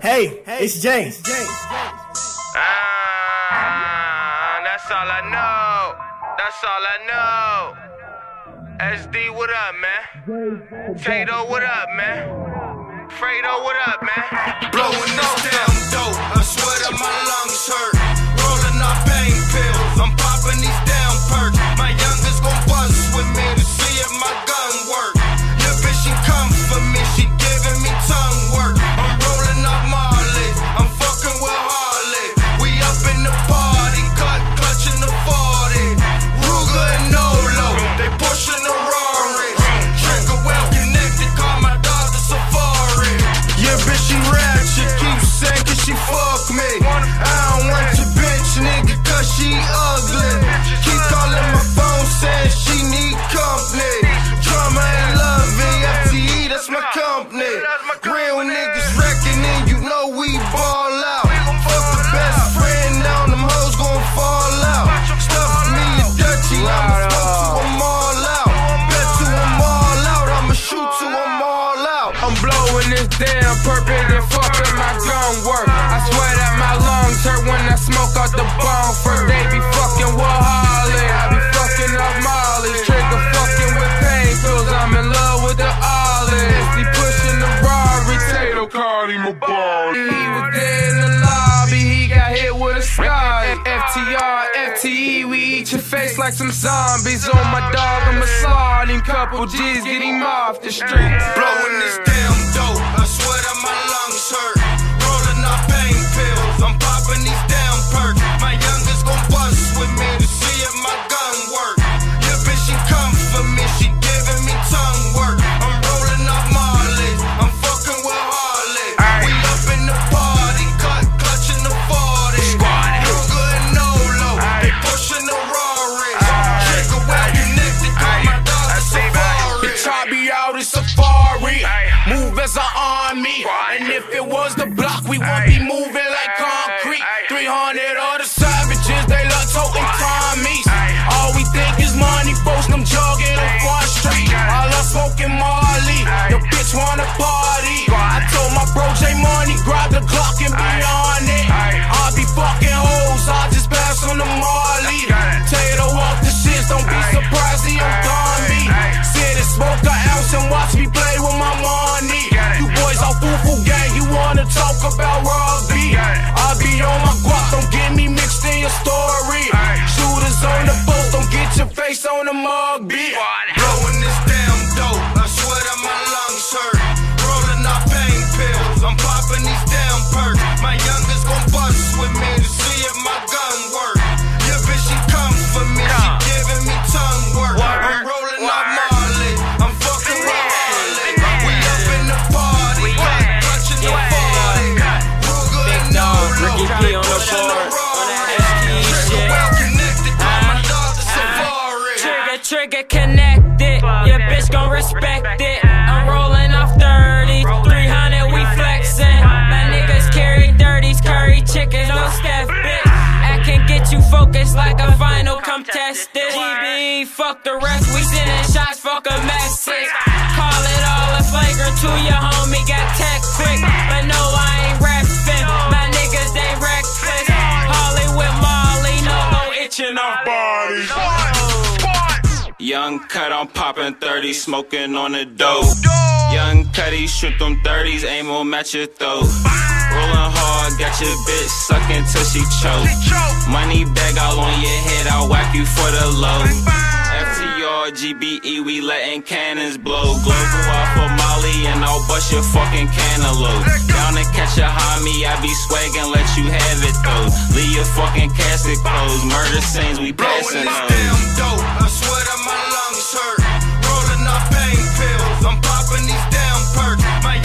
Hey, hey, it's Jay. It's Jay. Ah, that's all I know. That's all I know. SD, what up, man? Tadoe, what up, man? Fredo, what up, man? Blowing this damn dope. I swear that my lungs hurt. Damn purple and fucking my gun work. I swear that my lungs hurt when I smoke out the bone first. They be fucking with Harley, I be fucking up Molly. Trigger fucking with pain pills, I'm in love with the olives. He pushing the Rari, Tadoe called him a ball. He was dead in the lobby, he got hit with a sky. FTR, FTE, we eat your face like some zombies. On my dog, I'm a slide him, couple G's, get him off the street. Blowing this damn dope. Lungs hurt. If it was the block, we would be moving like concrete. 300 other savages, they love toting Tommies. All we think is money, post them jogging on Front Street. I love smoking Marley. The bitch wanna party. I told my bro J Money, grab the Glock and be on it. I be fucking hoes, I just pass on the Marley. Tadoe off the shits, don't be surprised he don't me. Sit and smoke an ounce and watch me mug, bitch. Trigger, connected. Your bitch gon' respect it. I'm rolling off 30s. 300, we flexing. My niggas carry 30s, curry chickens, no step, bitch. I can get you focused like a final, come test it. GB, fuck the rest, we sending shots, fuck a message. Call it all a flagrant to your homie, got tech quick. But no, I ain't rapping. My niggas, they reckless. Hollywood Molly, no, no itching off bodies. Young cut, I'm popping 30, smoking on the dope. Young cutty, shoot them 30s, aim will match your throat. Rolling hard, got your bitch sucking till she choke. Money bag all on your head, I'll whack you for the low. FTR, GBE, we letting cannons blow. Global off of Molly, and I'll bust your fucking cantaloupe. Down to catch a homie, I be swaggin', let you have it though. Leave your fucking casket closed, murder scenes, we passing those. damn dope. I swear that my lungs hurt. Rolling off pain pills. I'm popping these damn perks. My